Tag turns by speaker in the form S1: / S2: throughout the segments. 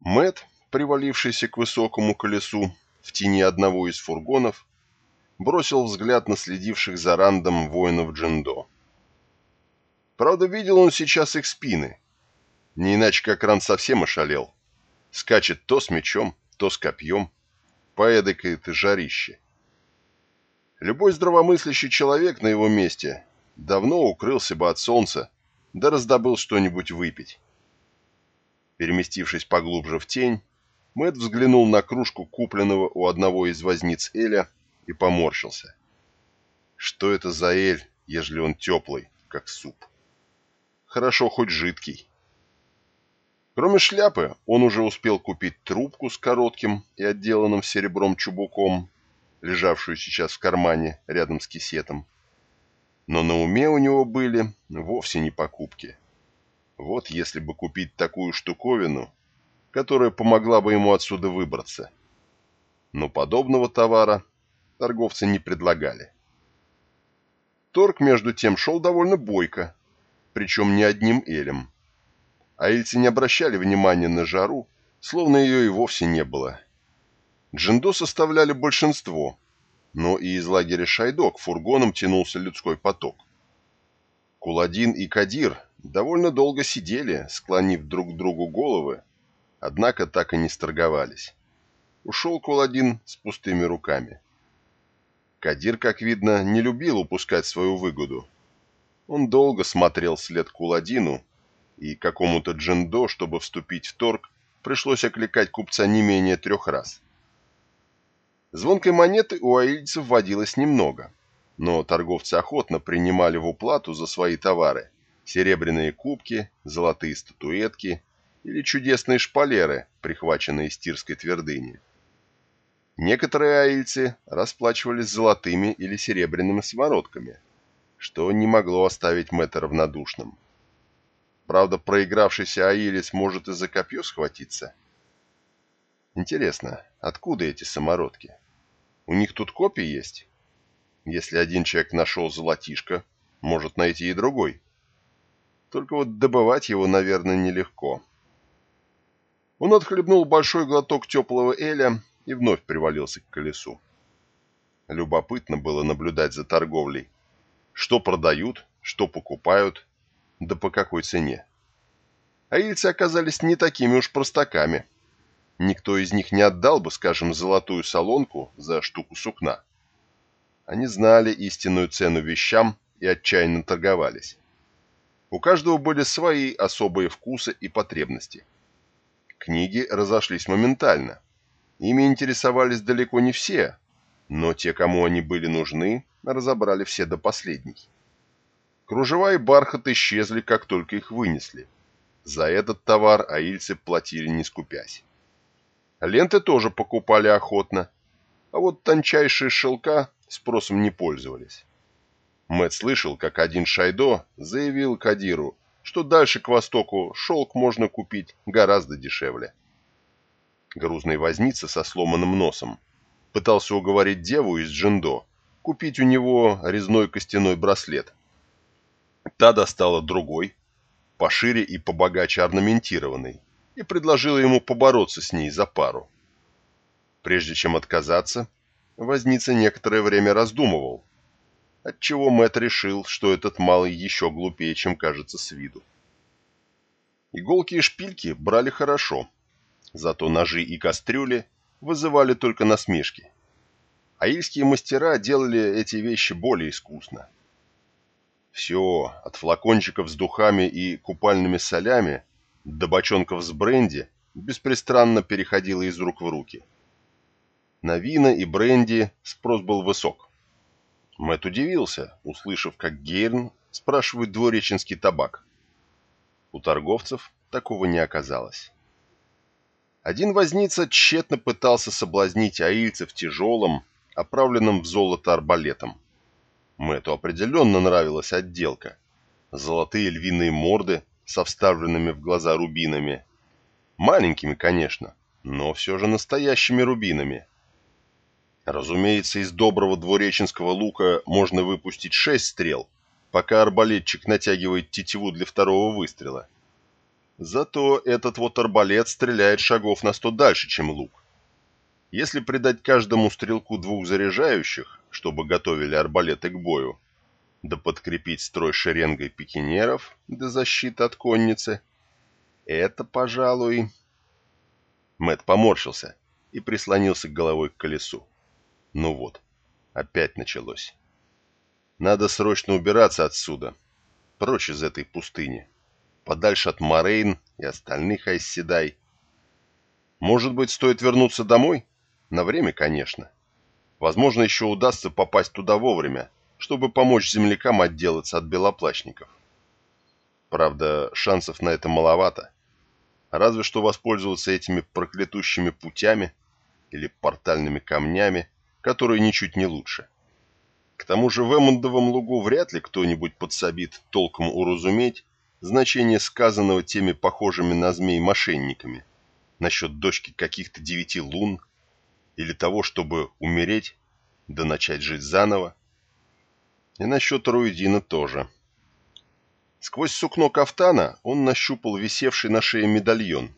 S1: Мэт, привалившийся к высокому колесу в тени одного из фургонов, бросил взгляд на следивших за рандом воинов Джиндо. Правда, видел он сейчас их спины. Не иначе, как Ранд совсем ошалел. Скачет то с мечом, то с копьем. Поэдакое-то жарище. Любой здравомыслящий человек на его месте давно укрылся бы от солнца, да раздобыл что-нибудь выпить. Переместившись поглубже в тень, Мэтт взглянул на кружку купленного у одного из возниц Эля и поморщился. Что это за Эль, ежели он теплый, как суп? Хорошо хоть жидкий. Кроме шляпы, он уже успел купить трубку с коротким и отделанным серебром чубуком, лежавшую сейчас в кармане рядом с кисетом. Но на уме у него были вовсе не покупки. Вот если бы купить такую штуковину, которая помогла бы ему отсюда выбраться. Но подобного товара торговцы не предлагали. Торг, между тем, шел довольно бойко, причем не одним элем. Аильцы не обращали внимания на жару, словно ее и вовсе не было. Джиндо составляли большинство, но и из лагеря Шайдо к фургонам тянулся людской поток. Куладин и Кадир довольно долго сидели, склонив друг к другу головы, однако так и не сторговались. Ушел Куладин с пустыми руками. Кадир, как видно, не любил упускать свою выгоду. Он долго смотрел след Куладину, и какому-то джендо, чтобы вступить в торг, пришлось окликать купца не менее трех раз. Звонкой монеты у аильцев водилось немного, но торговцы охотно принимали в уплату за свои товары серебряные кубки, золотые статуэтки или чудесные шпалеры, прихваченные из тирской твердыни. Некоторые аильцы расплачивались золотыми или серебряными самородками, что не могло оставить Мэтта равнодушным. Правда, проигравшийся аилец может и за копье схватиться. Интересно, откуда эти самородки? У них тут копии есть? Если один человек нашел золотишко, может найти и другой. Только вот добывать его, наверное, нелегко. Он отхлебнул большой глоток теплого эля и вновь привалился к колесу. Любопытно было наблюдать за торговлей. Что продают, что покупают, да по какой цене. Аильцы оказались не такими уж простаками. Никто из них не отдал бы, скажем, золотую солонку за штуку сукна. Они знали истинную цену вещам и отчаянно торговались. У каждого были свои особые вкусы и потребности. Книги разошлись моментально. Ими интересовались далеко не все, но те, кому они были нужны, разобрали все до последней. Кружева и бархат исчезли, как только их вынесли. За этот товар аильцы платили не скупясь. Ленты тоже покупали охотно, а вот тончайшие шелка спросом не пользовались. Мэт слышал, как один Шайдо заявил Кадиру, что дальше к востоку шелк можно купить гораздо дешевле. Грузный возница со сломанным носом пытался уговорить деву из Джиндо купить у него резной костяной браслет. Та достала другой, пошире и побогаче орнаментированный, и предложила ему побороться с ней за пару. Прежде чем отказаться, возница некоторое время раздумывал, отчего Мэт решил, что этот малый еще глупее, чем кажется с виду. Иголки и шпильки брали хорошо, зато ножи и кастрюли вызывали только насмешки. Аильские мастера делали эти вещи более искусно. Все, от флакончиков с духами и купальными солями до бочонков с бренди, беспрестанно переходило из рук в руки. На вина и бренди спрос был высок. Мэт удивился, услышав, как Гейрн спрашивает двуреченский табак. У торговцев такого не оказалось. Один возница тщетно пытался соблазнить аильцев тяжелым, оправленным в золото арбалетом. Мэту определенно нравилась отделка. Золотые львиные морды со вставленными в глаза рубинами. Маленькими, конечно, но все же настоящими рубинами. Разумеется, из доброго двуреченского лука можно выпустить шесть стрел, пока арбалетчик натягивает тетиву для второго выстрела. Зато этот вот арбалет стреляет шагов на сто дальше, чем лук. Если придать каждому стрелку двух заряжающих, чтобы готовили арбалеты к бою, да подкрепить строй шеренгой пикинеров для защиты от конницы, это, пожалуй... Мэт поморщился и прислонился головой к колесу. Ну вот, опять началось. Надо срочно убираться отсюда, прочь из этой пустыни, подальше от Морейн и остальных Айсседай. Может быть, стоит вернуться домой? На время, конечно. Возможно, еще удастся попасть туда вовремя, чтобы помочь землякам отделаться от белоплащников. Правда, шансов на это маловато. Разве что воспользоваться этими проклятущими путями или портальными камнями, которые ничуть не лучше. К тому же в Эммондовом лугу вряд ли кто-нибудь подсобит толком уразуметь значение сказанного теми похожими на змей мошенниками насчет дочки каких-то девяти лун или того, чтобы умереть да начать жить заново. И насчет Руидина тоже. Сквозь сукно кафтана он нащупал висевший на шее медальон,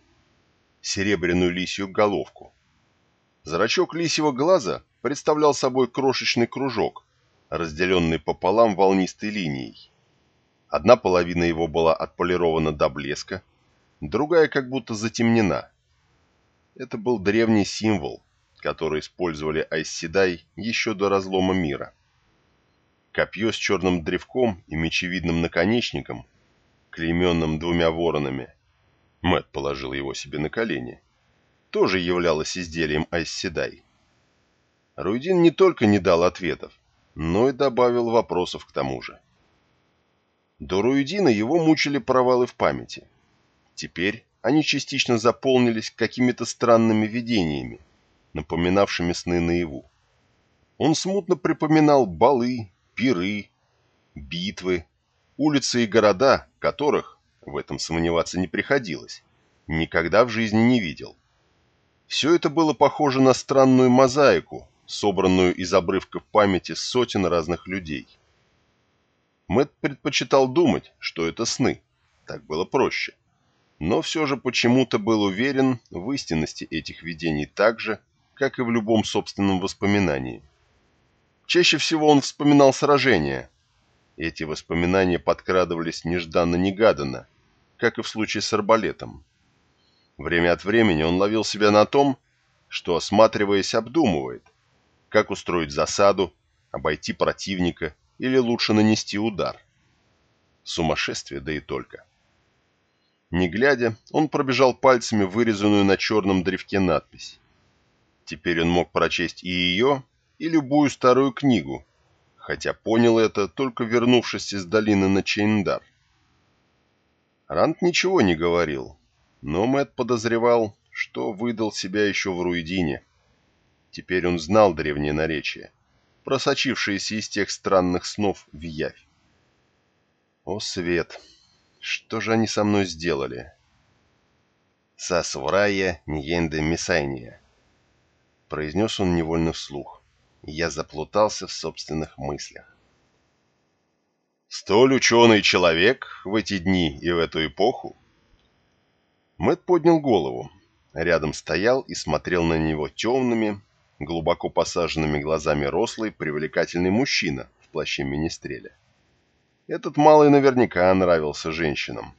S1: серебряную лисью головку. Зрачок лисьего глаза представлял собой крошечный кружок, разделенный пополам волнистой линией. Одна половина его была отполирована до блеска, другая как будто затемнена. Это был древний символ, который использовали Айсседай еще до разлома мира. Копье с черным древком и мечевидным наконечником, клейменным двумя воронами, Мэт положил его себе на колени, тоже являлось изделием Айсседай. Руидин не только не дал ответов, но и добавил вопросов к тому же. До Руидина его мучили провалы в памяти. Теперь они частично заполнились какими-то странными видениями, напоминавшими сны наяву. Он смутно припоминал балы, пиры, битвы, улицы и города, которых, в этом сомневаться не приходилось, никогда в жизни не видел. Все это было похоже на странную мозаику, собранную из обрывков памяти сотен разных людей. Мэтт предпочитал думать, что это сны, так было проще. Но все же почему-то был уверен в истинности этих видений так же, как и в любом собственном воспоминании. Чаще всего он вспоминал сражения. Эти воспоминания подкрадывались нежданно-негаданно, как и в случае с арбалетом. Время от времени он ловил себя на том, что, осматриваясь, обдумывает, как устроить засаду, обойти противника или лучше нанести удар. Сумасшествие, да и только. Не глядя, он пробежал пальцами вырезанную на черном древке надпись. Теперь он мог прочесть и ее, и любую старую книгу, хотя понял это, только вернувшись из долины на Чейндар. Рант ничего не говорил, но Мэт подозревал, что выдал себя еще в Руидине. Теперь он знал древнее наречие, просочившееся из тех странных снов в явь. О, Свет! Что же они со мной сделали? Сасврая Ньенде Мисайния. Произнес он невольно вслух. Я заплутался в собственных мыслях. Столь ученый человек в эти дни и в эту эпоху? Мэт поднял голову. Рядом стоял и смотрел на него темными, глубоко посаженными глазами рослый, привлекательный мужчина в плаще министреля. Этот малый наверняка нравился женщинам,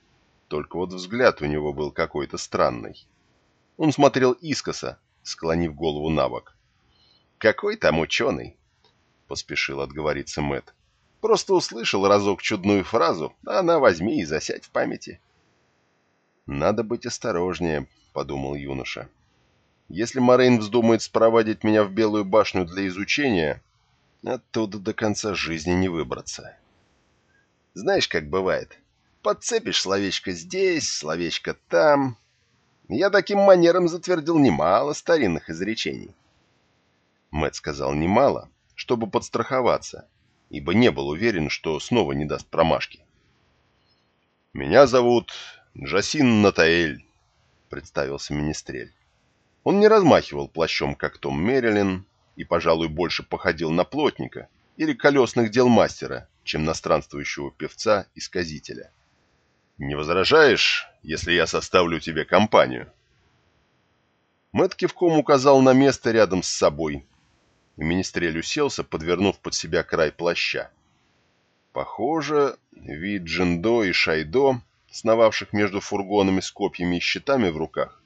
S1: только вот взгляд у него был какой-то странный. Он смотрел искоса, склонив голову на бок. «Какой там ученый?» — поспешил отговориться Мэт. «Просто услышал разок чудную фразу, а она возьми и засядь в памяти». «Надо быть осторожнее», — подумал юноша. Если Морейн вздумает спровадить меня в Белую башню для изучения, оттуда до конца жизни не выбраться. Знаешь, как бывает. Подцепишь словечко здесь, словечко там. Я таким манером затвердил немало старинных изречений. Мэт сказал немало, чтобы подстраховаться, ибо не был уверен, что снова не даст промашки. «Меня зовут Джасин Натаэль», — представился Министрель. Он не размахивал плащом, как Том Мерилин, и, пожалуй, больше походил на плотника или колесных дел мастера, чем на странствующего певца-исказителя. Не возражаешь, если я составлю тебе компанию?»
S2: Мэтт кивком указал на место рядом с собой, и Министрель уселся, подвернув под себя край плаща. Похоже, вид Джиндо и Шайдо, сновавших между фургонами с копьями и щитами в руках,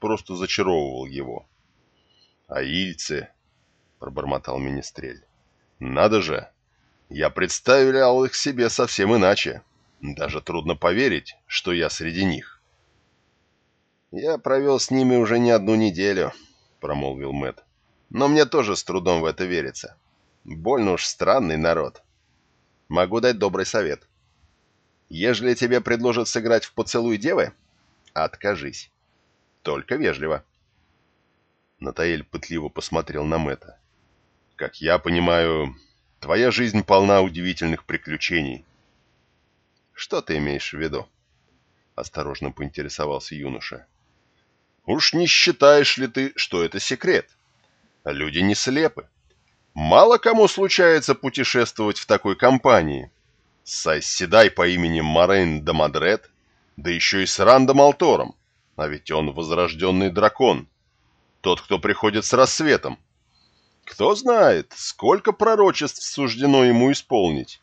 S2: просто зачаровывал его.
S1: «А ильцы?» — пробормотал Министрель. «Надо же! Я представлял их себе совсем иначе. Даже трудно поверить, что я среди них».
S2: «Я провел с ними уже не одну неделю», — промолвил Мэтт. «Но мне тоже с трудом в это верится. Больно уж странный народ» могу дать добрый совет. Ежели тебе предложат сыграть в поцелуй девы, откажись. Только вежливо.
S1: Натаэль пытливо посмотрел на Мэтта. Как я понимаю, твоя жизнь полна удивительных приключений.
S2: Что ты имеешь в виду? Осторожно поинтересовался юноша.
S1: Уж не считаешь ли ты, что это секрет? Люди не слепы. Мало кому случается путешествовать в такой компании. С Седай по имени Морейн де Мадрет, да еще и с Рандом Алтором, а ведь он возрожденный дракон. Тот, кто приходит с рассветом. Кто знает, сколько пророчеств суждено ему исполнить.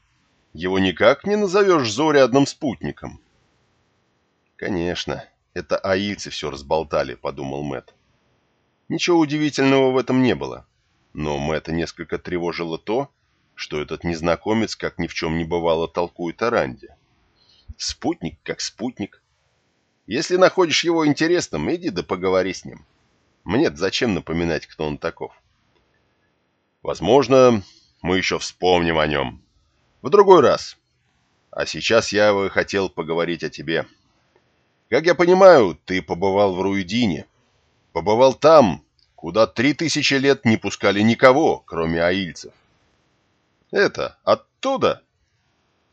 S1: Его никак не назовешь заурядным спутником.
S2: Конечно, это аильцы все разболтали, подумал Мэт. Ничего удивительного в этом не было. Но Мэтта несколько тревожило то, что этот незнакомец, как ни в чем не бывало, толкует о Ранде. Спутник как спутник. Если находишь его интересным, иди да поговори с ним. мне зачем напоминать, кто он таков?
S1: Возможно, мы еще вспомним о нем. В другой раз. А сейчас я бы хотел поговорить о тебе. Как я понимаю, ты побывал в Руидине. Побывал там, куда три тысячи лет не пускали никого, кроме аильцев.
S2: «Это оттуда?»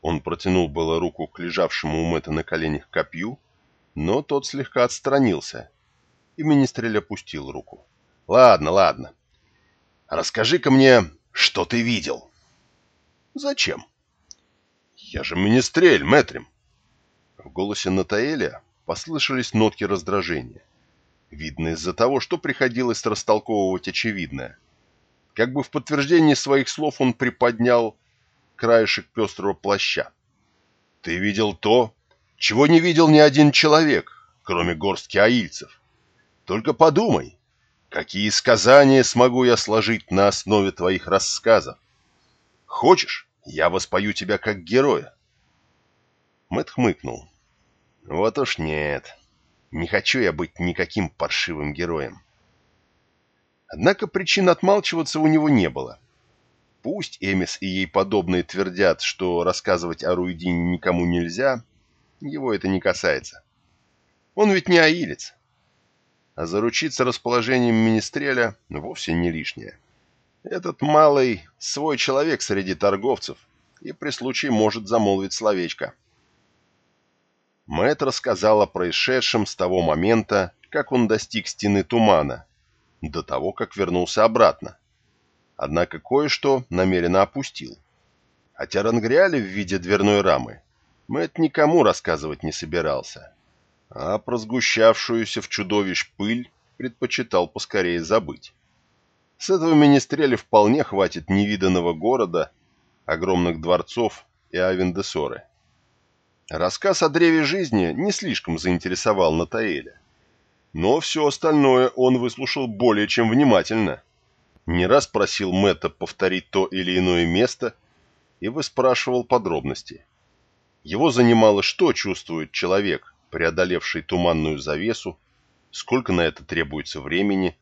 S2: Он протянул было руку к лежавшему у Мэтта на коленях копью, но тот слегка отстранился, и Министрель опустил руку. «Ладно, ладно. Расскажи-ка мне, что ты видел?»
S1: «Зачем?» «Я же Министрель, Мэтрим!»
S2: В голосе Натаэля послышались нотки раздражения. Видно из-за того, что приходилось растолковывать очевидное. Как бы в подтверждение своих слов он приподнял краешек пестрого плаща. «Ты видел то, чего не видел ни один человек, кроме горстки аильцев. Только подумай, какие сказания смогу я сложить на основе твоих рассказов. Хочешь, я воспою тебя как героя?» Мэт хмыкнул. «Вот уж нет». Не хочу я быть никаким паршивым героем. Однако причин отмалчиваться у него не было. Пусть Эмис и ей подобные твердят, что рассказывать о Руидине никому нельзя, его это не касается. Он ведь не аилец. А заручиться расположением Министреля вовсе не лишнее. Этот малый свой человек среди торговцев и при случае может замолвить словечко. Мэтт рассказал о происшедшем с того момента, как он достиг стены тумана, до того, как вернулся обратно. Однако кое-что намеренно опустил. Хотя Рангриале в виде дверной рамы Мэтт никому рассказывать не собирался, а про сгущавшуюся в чудовищ пыль предпочитал поскорее забыть. С этого министреля вполне хватит невиданного города, огромных дворцов и Авендесоры. Рассказ о древе жизни не слишком заинтересовал Натаэля. Но все остальное он выслушал более чем внимательно. Не раз просил Мэтта повторить то или иное место и выспрашивал подробности. Его занимало, что чувствует человек, преодолевший туманную завесу, сколько на это требуется времени,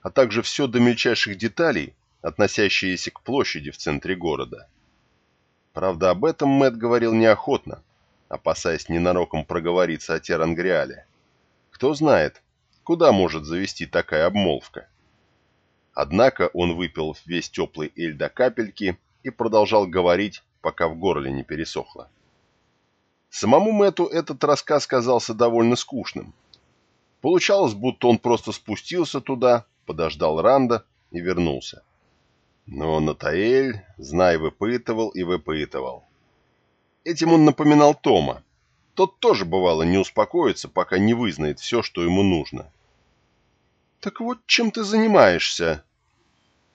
S2: а также все до мельчайших деталей, относящиеся к площади в центре города. Правда, об этом Мэтт говорил неохотно, опасаясь ненароком проговориться о Терангриале. Кто знает, куда может завести такая обмолвка. Однако он выпил весь теплый эль до капельки и продолжал говорить, пока в горле не пересохло. Самому Мэту этот рассказ казался довольно скучным. Получалось, будто он просто спустился туда, подождал Ранда и вернулся. Но Натаэль, знай, выпытывал и выпытывал. Этим он напоминал Тома.
S1: Тот тоже, бывало, не успокоится, пока не вызнает все, что ему нужно. «Так вот, чем ты занимаешься?»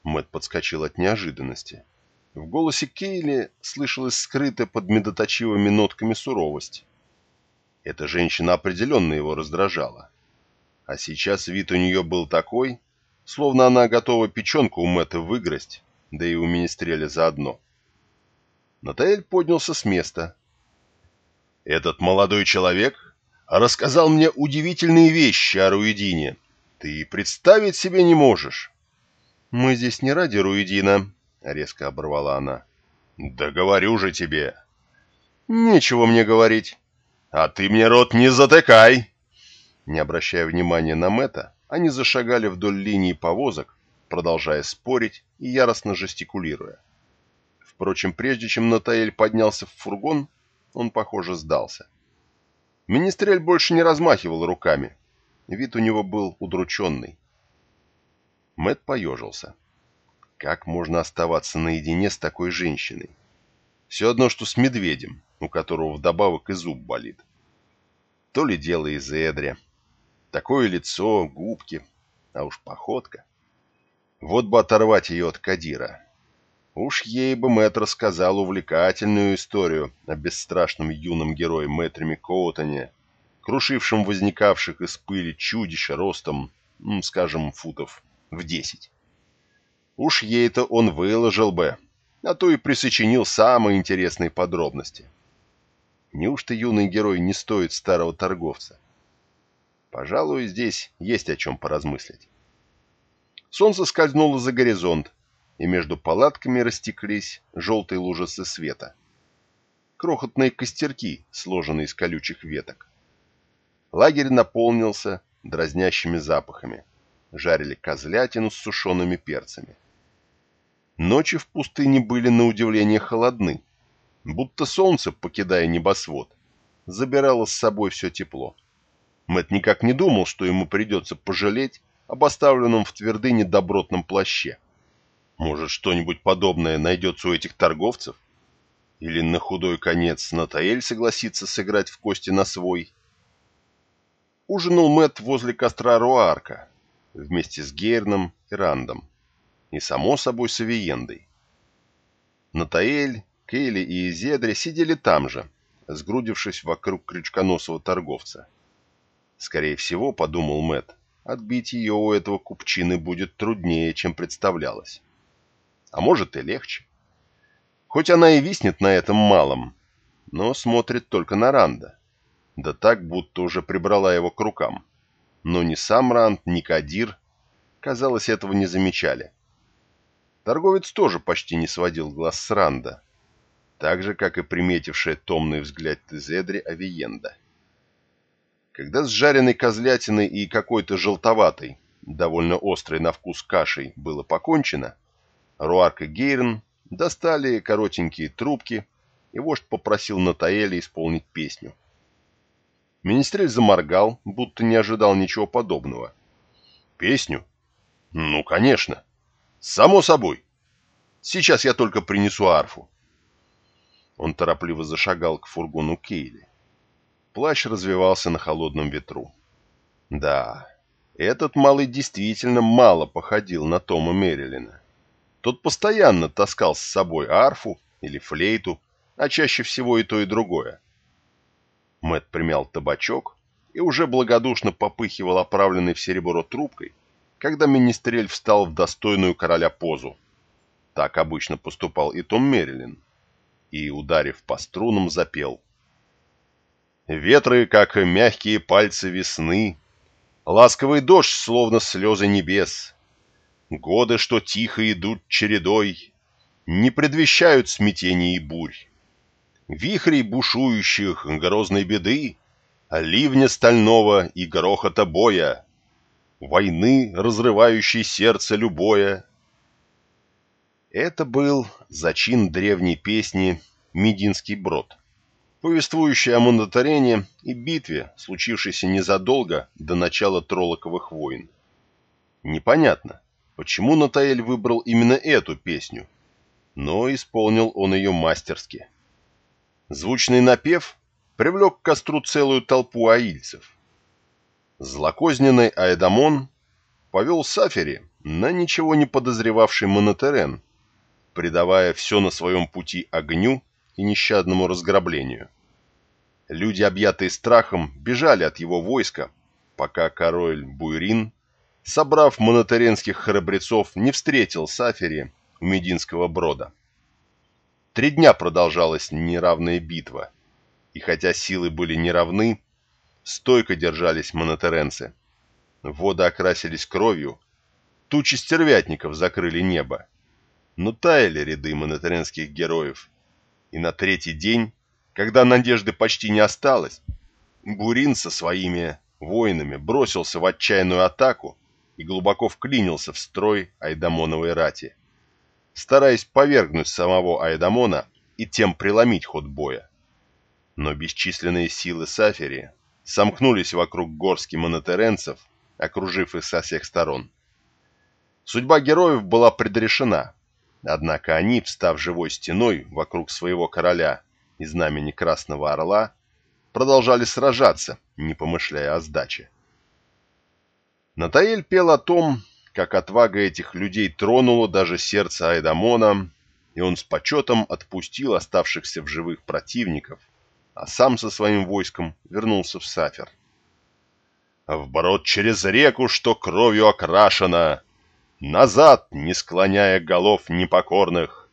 S1: Мэтт подскочил от неожиданности. В голосе Кейли слышалась скрытая под медоточивыми нотками суровость. Эта женщина определенно его раздражала. А сейчас вид у нее был такой, словно она готова печенку у Мэтта выгрызть, да и у министреля заодно. Натаэль поднялся с места. «Этот молодой человек рассказал мне удивительные вещи о Руидине. Ты представить себе не можешь». «Мы здесь не ради Руидина», — резко оборвала она. «Да говорю же тебе». «Нечего мне говорить». «А ты мне рот не затыкай!» Не обращая внимания на Мэтта, они зашагали вдоль линии повозок, продолжая спорить и яростно жестикулируя. Впрочем, прежде чем Натаэль поднялся в фургон, он, похоже, сдался. Министрель больше не размахивал руками. Вид у него был удрученный. Мэт поежился. Как можно оставаться наедине с такой женщиной? Все одно, что с медведем, у которого вдобавок и зуб болит. То ли дело из Эдря. Такое лицо, губки, а уж походка. Вот бы оторвать ее от Кадира. Уж ей бы Мэтт рассказал увлекательную историю о бесстрашном юном герое Мэтреме Коутоне, крушившем возникавших из пыли чудища ростом, скажем, футов в десять. Уж ей-то он выложил бы, а то и присочинил самые интересные подробности. Неужто юный герой не стоит старого торговца? Пожалуй, здесь есть о чем поразмыслить. Солнце скользнуло за горизонт, и между палатками растеклись желтые лужицы света. Крохотные костерки, сложенные из колючих веток. Лагерь наполнился дразнящими запахами. Жарили козлятину с сушеными перцами. Ночи в пустыне были на удивление холодны, будто солнце, покидая небосвод, забирало с собой все тепло. Мэт никак не думал, что ему придется пожалеть об оставленном в твердыне добротном плаще. Может, что-нибудь подобное найдется у этих торговцев? Или на худой конец Натаэль согласится сыграть в кости на свой? Ужинал Мэт возле костра Руарка вместе с Гейрном и Рандом и, само собой, с Авиендой. Натаэль, Кейли и Изедри сидели там же, сгрудившись вокруг крючконосого торговца. Скорее всего, подумал Мэт, отбить ее у этого купчины будет труднее, чем представлялось. А может и легче. Хоть она и виснет на этом малом, но смотрит только на Ранда. Да так, будто уже прибрала его к рукам. Но ни сам Ранд, ни Кадир, казалось, этого не замечали. Торговец тоже почти не сводил глаз с Ранда, так же, как и приметившая томный взгляд Тезедри Авиенда. Когда с жареной козлятиной и какой-то желтоватой, довольно острой на вкус кашей, было покончено, Руарк и Гейрен достали коротенькие трубки, и вождь попросил Натаэля исполнить песню. Министрель заморгал, будто не ожидал ничего подобного. «Песню? Ну, конечно!» «Само собой. Сейчас я только принесу арфу». Он торопливо зашагал к фургону Кейли. Плащ развивался на холодном ветру. Да, этот малый действительно мало походил на Тома Мерилина. Тот постоянно таскал с собой арфу или флейту, а чаще всего и то, и другое. Мэт примял табачок и уже благодушно попыхивал оправленной в серебро трубкой, когда Министрель встал в достойную короля позу. Так обычно поступал и Том Мерилин. И, ударив по струнам, запел. Ветры, как мягкие пальцы весны, Ласковый дождь, словно слезы небес. Годы, что тихо идут чередой, Не предвещают смятений и бурь. Вихрей бушующих грозной беды, Ливня стального и грохота боя — войны, разрывающей сердце любое. Это был зачин древней песни «Мединский брод», повествующий о Мондотарене и битве, случившейся незадолго до начала Тролоковых войн. Непонятно, почему Натаэль выбрал именно эту песню, но исполнил он ее мастерски. Звучный напев
S2: привлек к костру целую толпу аильцев. Злокозненный Аэдамон повел Сафери на ничего не подозревавший Монотерен, придавая все на своем пути огню и нещадному разграблению. Люди, объятые страхом, бежали от его войска, пока король Буйрин, собрав монотеренских храбрецов, не встретил Сафери у Мединского брода. Три дня продолжалась неравная битва, и хотя силы были неравны, стойко держались монотеренцы. Воды окрасились кровью, тучи стервятников закрыли небо, но таяли ряды монотеренских героев, и на третий день, когда надежды почти не осталось, Бурин со своими воинами бросился в отчаянную атаку и глубоко вклинился в строй Айдамоновой рати стараясь повергнуть самого Айдамона и тем преломить ход боя. Но бесчисленные силы Сафери сомкнулись вокруг горски монотеренцев, окружив их со всех сторон. Судьба героев была предрешена, однако они, встав живой стеной вокруг своего короля и знамени Красного Орла, продолжали сражаться, не помышляя о сдаче. Натаэль пел о том, как отвага этих людей тронула даже сердце Айдамона, и он с почетом отпустил оставшихся в живых противников, а сам со своим войском вернулся в Сафер. «Вброд через реку, что кровью окрашена, назад, не склоняя голов непокорных,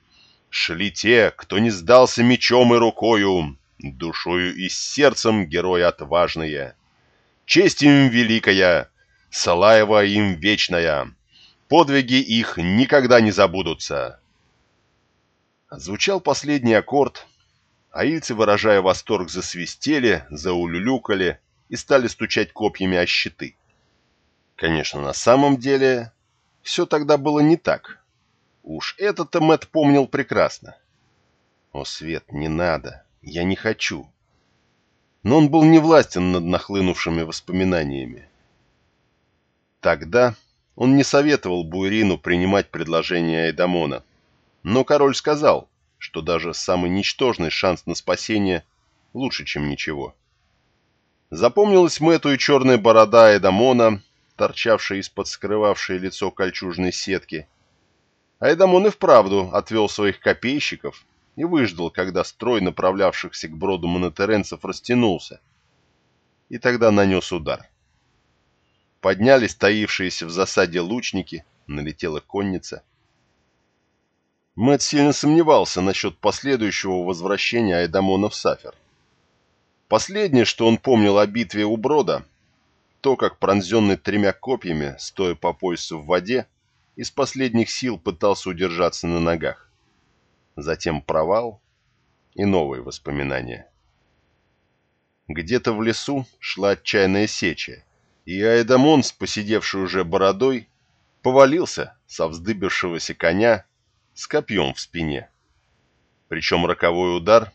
S2: шли те, кто не сдался мечом и рукою, душою и сердцем герои отважные. Честь им великая, Салаева им вечная, подвиги их никогда не забудутся. Звучал последний аккорд, аильцы, выражая восторг, засвистели, заулюлюкали и стали стучать копьями о щиты. Конечно, на самом деле все тогда было не так. Уж это-то Мэтт помнил прекрасно. О, Свет, не надо, я не хочу. Но он был не властен над нахлынувшими воспоминаниями. Тогда он не советовал Буэрину принимать предложение Айдамона, но король сказал, что даже самый ничтожный шанс на спасение лучше, чем ничего. Запомнилась Мэтту и черная борода Айдамона, торчавшая из-под скрывавшей лицо кольчужной сетки. Айдамон и вправду отвел своих копейщиков и выждал, когда строй направлявшихся к броду монотеренцев растянулся, и тогда нанес удар. Поднялись таившиеся в засаде лучники, налетела конница. Мэтт сильно сомневался насчет последующего возвращения Айдамона в Сафер. Последнее, что он помнил о битве у Брода, то, как пронзенный тремя копьями, стоя по поясу в воде, из последних сил пытался удержаться на ногах. Затем провал и новые воспоминания. Где-то в лесу шла отчаянная сеча, и Айдамон, с посидевшей уже бородой, повалился со вздыбившегося коня с копьем в спине. Причем роковой удар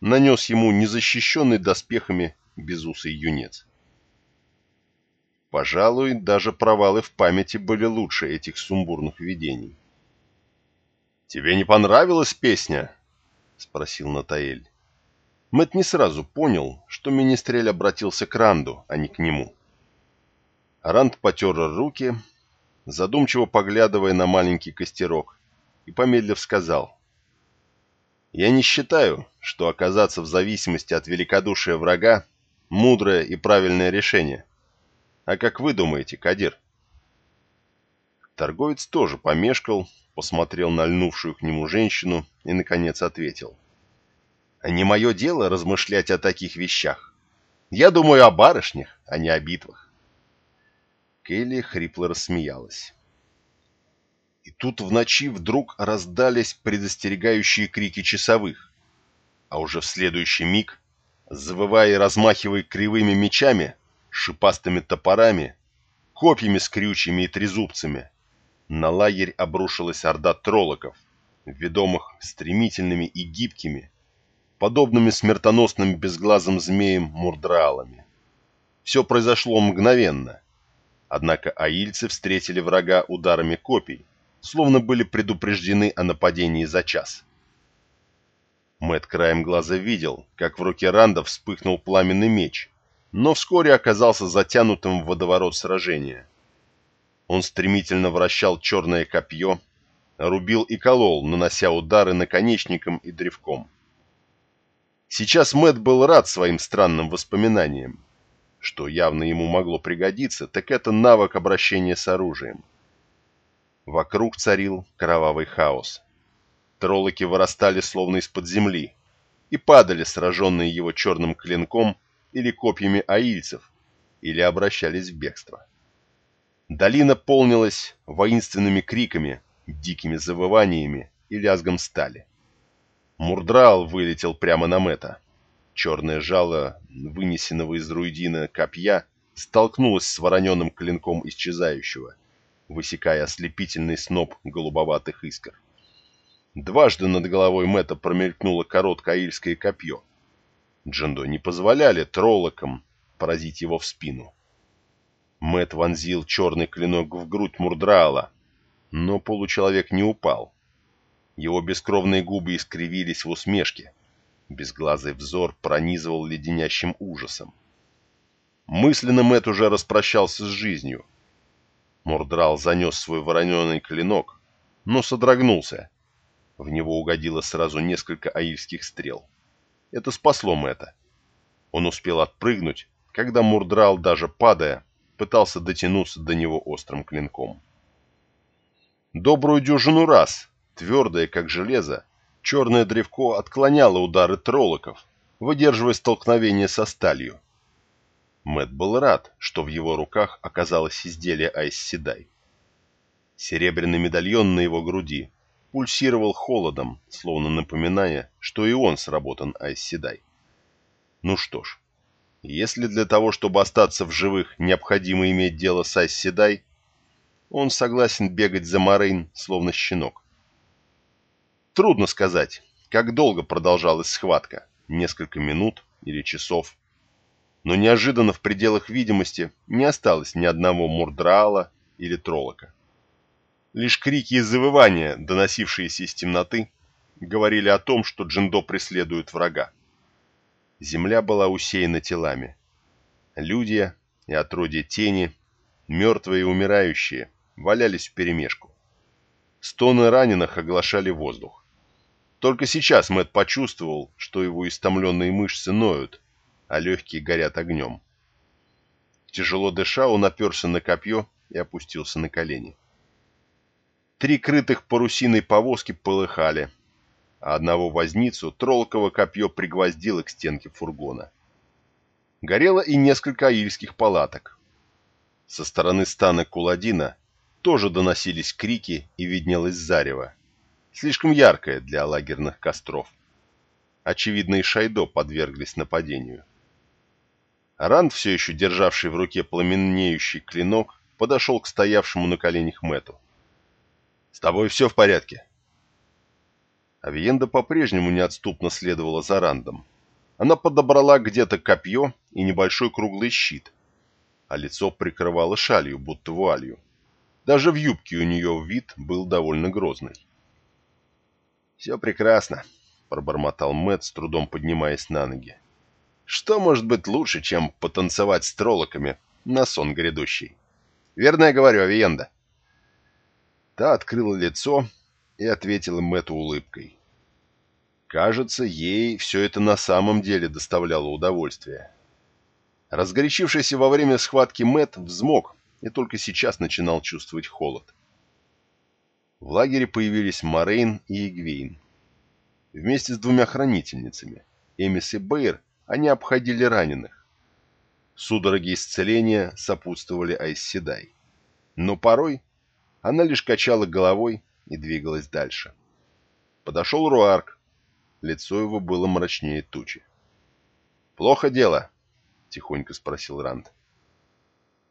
S2: нанес ему незащищенный доспехами безусый юнец. Пожалуй, даже провалы в памяти были лучше этих сумбурных видений. «Тебе не понравилась песня?» — спросил Натаэль. Мэт не сразу понял, что Министрель обратился к Ранду, а не к нему. Ранд потер руки, задумчиво поглядывая на маленький костерок, и, помедлив, сказал. «Я не считаю, что оказаться в зависимости от великодушия врага – мудрое и правильное решение. А как вы думаете, Кадир?» Торговец тоже помешкал, посмотрел на льнувшую к нему женщину и, наконец, ответил. «Не мое дело размышлять о таких вещах. Я думаю о барышнях, а не о битвах. Келли хрипло рассмеялась. И тут в ночи вдруг раздались предостерегающие крики часовых, а уже в следующий миг, завывая и размахивая кривыми мечами, шипастыми топорами, копьями с крючьями и трезубцами, на лагерь обрушилась орда троллоков, ведомых стремительными и гибкими, подобными смертоносным безглазым змеям мурдралами. Все произошло мгновенно, Однако аильцы встретили врага ударами копий, словно были предупреждены о нападении за час. Мэт краем глаза видел, как в руке Ранда вспыхнул пламенный меч, но вскоре оказался затянутым в водоворот сражения. Он стремительно вращал черное копье, рубил и колол, нанося удары наконечником и древком. Сейчас Мэт был рад своим странным воспоминаниям. Что явно ему могло пригодиться, так это навык обращения с оружием. Вокруг царил кровавый хаос. Троллоки вырастали словно из-под земли и падали, сраженные его черным клинком или копьями аильцев, или обращались в бегство. Долина полнилась воинственными криками, дикими завываниями и лязгом стали. Мурдрал вылетел прямо на Мэтта. Черное жало, вынесенного из руидина копья, столкнулось с вороненным клинком исчезающего, высекая ослепительный сноп голубоватых искр. Дважды над головой Мэтта промелькнуло короткое аильское копье. Джендо не позволяли троллокам поразить его в спину. Мэт вонзил черный клинок в грудь Мурдраала, но получеловек не упал. Его бескровные губы искривились в усмешке. Безглазый взор пронизывал леденящим ужасом. Мысленно Мэт уже распрощался с жизнью. Мурдрал занес свой вороненый клинок, но содрогнулся. В него угодило сразу несколько аильских стрел. Это спасло Мэтта. Он успел отпрыгнуть, когда Мурдрал, даже падая, пытался дотянуться до него острым клинком. Добрую дюжину раз, твердое как железо, черное древко отклоняло удары троллоков, выдерживая столкновение со сталью. Мэт был рад, что в его руках оказалось изделие Айсседай. Серебряный медальон на его груди пульсировал холодом, словно напоминая, что и он сработан Айсседай. Ну что ж, если для того, чтобы остаться в живых, необходимо иметь дело с Айсседай, он согласен бегать за Морейн, словно щенок. Трудно сказать, как долго продолжалась схватка, несколько минут или часов. Но неожиданно в пределах видимости не осталось ни одного мурдраала или троллока. Лишь крики и завывания, доносившиеся из темноты, говорили о том, что Джиндо преследует врага. Земля была усеяна телами. Люди и отродья тени, мертвые и умирающие, валялись вперемешку. Стоны раненых оглашали воздух. Только сейчас Мэт почувствовал, что его истомленные мышцы ноют, а легкие горят огнем. Тяжело дыша, он оперся на копье и опустился на колени. Три крытых парусиной повозки полыхали, а одного возницу троллково копье пригвоздило к стенке фургона. Горело и несколько аильских палаток. Со стороны стана Куладина тоже доносились крики и виднелось зарево. Слишком яркое для лагерных костров. Очевидно, и Шайдо подверглись нападению. Ранд, все еще державший в руке пламенеющий клинок, подошел к стоявшему на коленях Мэту. «С тобой все в порядке?» Авиенда по-прежнему неотступно следовала за Рандом. Она подобрала где-то копье и небольшой круглый щит, а лицо прикрывало шалью, будто вуалью. Даже в юбке у нее вид был довольно грозный. «Все прекрасно», — пробормотал Мэтт, с трудом поднимаясь на ноги. «Что может быть лучше, чем потанцевать с троллоками на сон грядущий? Верно я говорю, Авиенда?» Та открыла лицо и ответила Мэтту улыбкой. Кажется, ей все это на самом деле доставляло удовольствие. Разгорячившийся во время схватки Мэтт взмок и только сейчас начинал чувствовать холод. В лагере появились Морейн и Эгвейн. Вместе с двумя хранительницами, Эмис и Бэйр, они обходили раненых. Судороги исцеления сопутствовали Айз Седай. Но порой она лишь качала головой и двигалась дальше. Подошел Руарк. Лицо его было мрачнее тучи. «Плохо дело?» — тихонько спросил Ранд.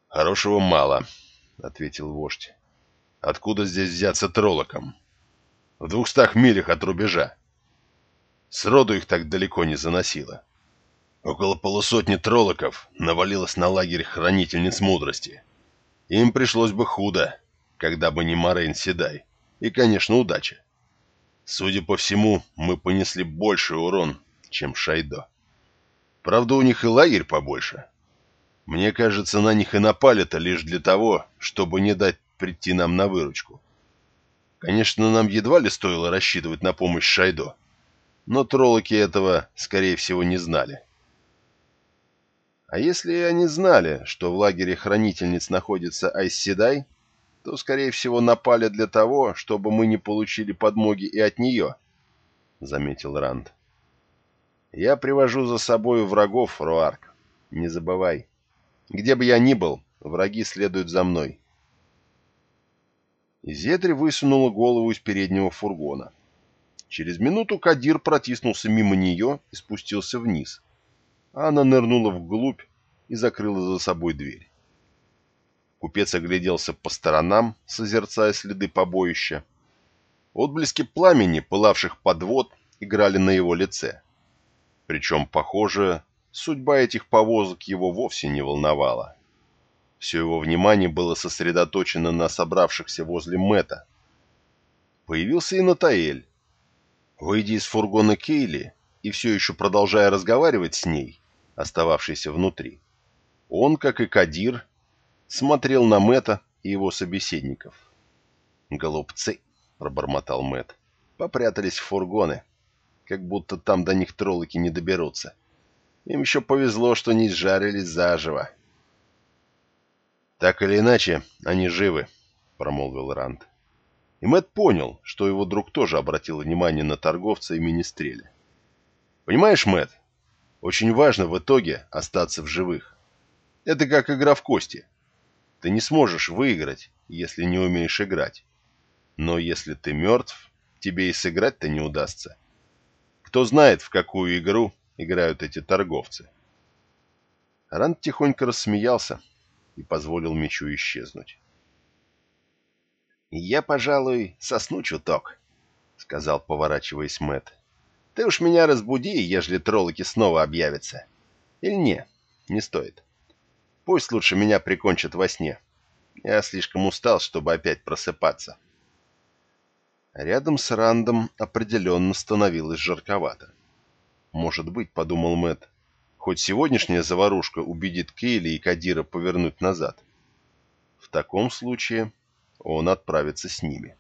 S2: «Хорошего мало», — ответил вождь. «Откуда здесь взяться троллоком? В двухстах милях от рубежа. Сроду их так далеко не заносило. Около полусотни троллоков навалилось на лагерь хранительниц мудрости. Им пришлось бы худо, когда бы не Морейн Седай. И, конечно, удача. Судя по всему, мы понесли больший урон, чем Шайдо. Правда, у них и лагерь побольше. Мне кажется, на них и напали-то лишь для того, чтобы не дать прийти нам на выручку. Конечно, нам едва ли стоило рассчитывать на помощь Шайдо, но троллоки этого, скорее всего, не знали. А если они знали, что в лагере хранительниц находится Айсседай, то, скорее всего, напали для того, чтобы мы не получили подмоги и от нее, — заметил Ранд. Я привожу за собой врагов, Руарк. Не забывай. Где бы я ни был, враги следуют за мной. Зетри высунула голову из переднего фургона. Через минуту Кадир протиснулся мимо нее и спустился вниз. Она нырнула вглубь и закрыла за собой дверь. Купец огляделся по сторонам, созерцая следы побоища. Отблески пламени, пылавших подвод, играли на его лице. Причем, похоже, судьба этих повозок его вовсе не волновала. Все его внимание было сосредоточено на собравшихся возле Мэта. Появился и Натаэль. Выйдя из фургона Кейли и все еще продолжая разговаривать с ней, остававшейся внутри, он, как и Кадир, смотрел на Мэта и его собеседников. «Голубцы!» — пробормотал Мэт. «Попрятались в фургоны, как будто там до них троллоки не доберутся. Им еще повезло, что не сжарились заживо». «Так или иначе, они живы», — промолвил Ранд. И Мэтт понял, что его друг тоже обратил внимание на торговца и министреля. «Понимаешь, Мэтт, очень важно в итоге остаться в живых. Это как игра в кости. Ты не сможешь выиграть, если не умеешь играть. Но если ты мертв, тебе и сыграть-то не удастся. Кто знает, в какую игру играют эти торговцы». Ранд тихонько рассмеялся, и позволил мечу исчезнуть. «Я, пожалуй, сосну чуток», — сказал, поворачиваясь Мэт. «Ты уж меня разбуди, ежели троллоки снова объявятся. Или не, не стоит. Пусть лучше меня прикончат во сне. Я слишком устал, чтобы опять просыпаться». Рядом с Рандом определенно становилось жарковато. «Может быть, — подумал Мэт, Хоть сегодняшняя заварушка убедит Кейли и Кадира повернуть назад. В таком случае он отправится с ними.